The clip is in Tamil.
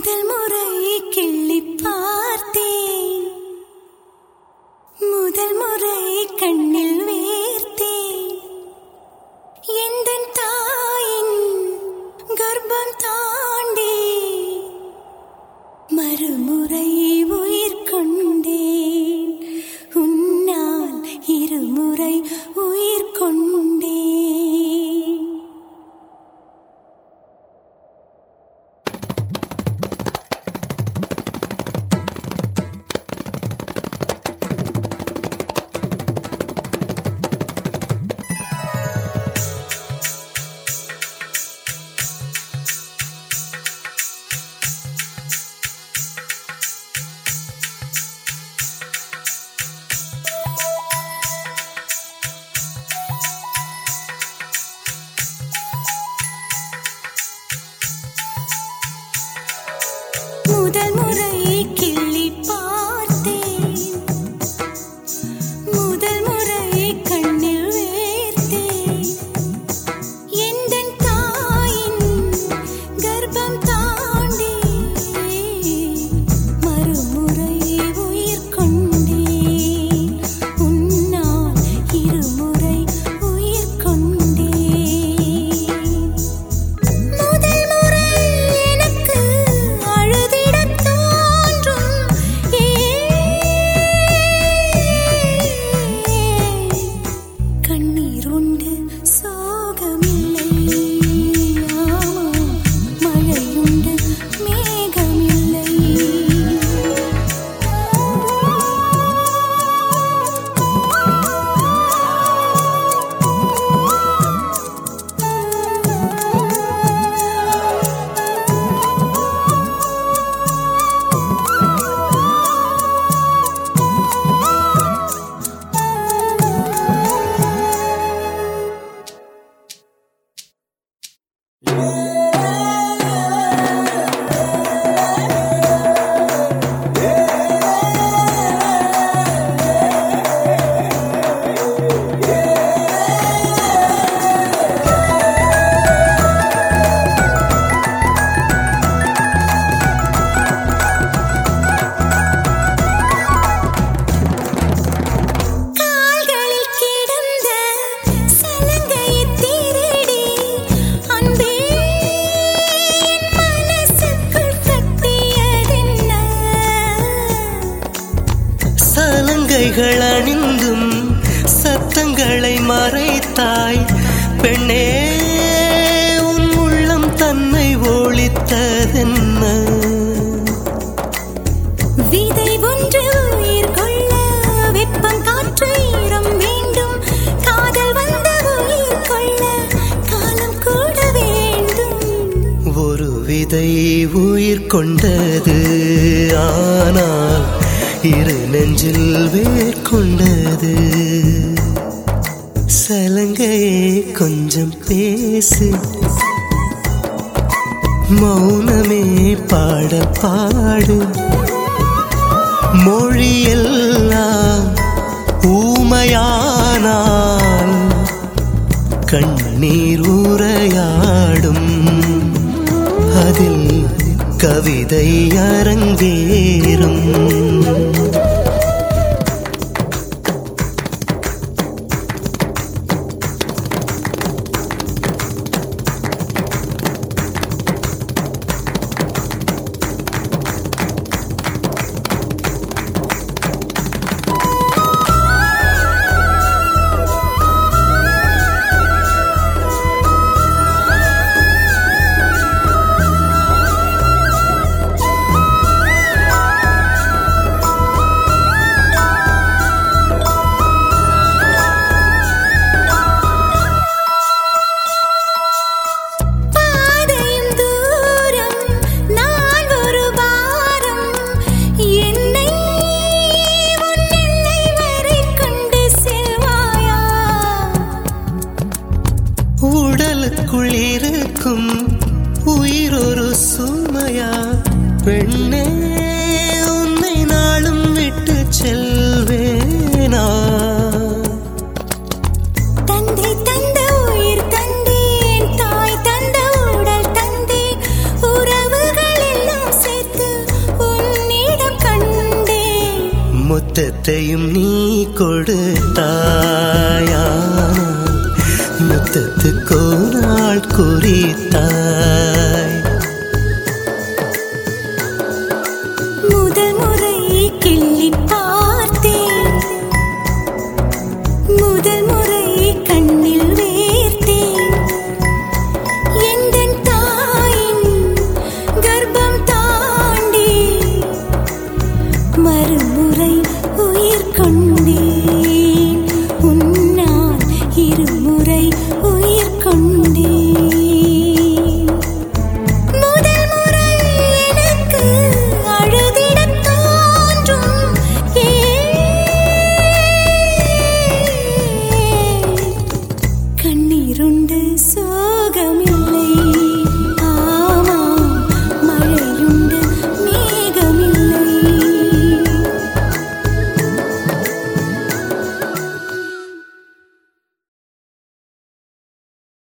முதல் முறை கிள்ளி பார்த்தேன். முதல் முறை கண்ணில் வேர்த்தேன். எந்த தாயின் கர்ப்பம் தாண்டி மறுமுறை உயிர் கொண்டேன். உன்னால் இருமுறை உயிர் கொண்டேன். சலங்கைகள் அணிந்தும் சத்தங்களை மறைத்தாய். பெண்ணே உன் உள்ளம் தன்னை ஒழித்ததென்ன? விதை ஒன்று உயிர் கொள்ள வெப்பம் காற்று ஈரம் வேண்டும். காதல் வந்த உயிர் கொள்ள காலம் கூட வேண்டும். ஒரு விதை உயிர் கொண்டது ஆனால் இரு நெஞ்சில் வேர் கொண்டது சலங்கையே கொஞ்சம் பேசு. மௌனமே பாட பாடு. மொழியெல்லாம் ஊமையானால் கண்ணீர் உரையாடும். அதில் கவிதை அரங்கேறும். முத்தத்தையும் நீ கொடுத்தாயா? முத்தத்துக்கோ நாள் குறித்தாய்?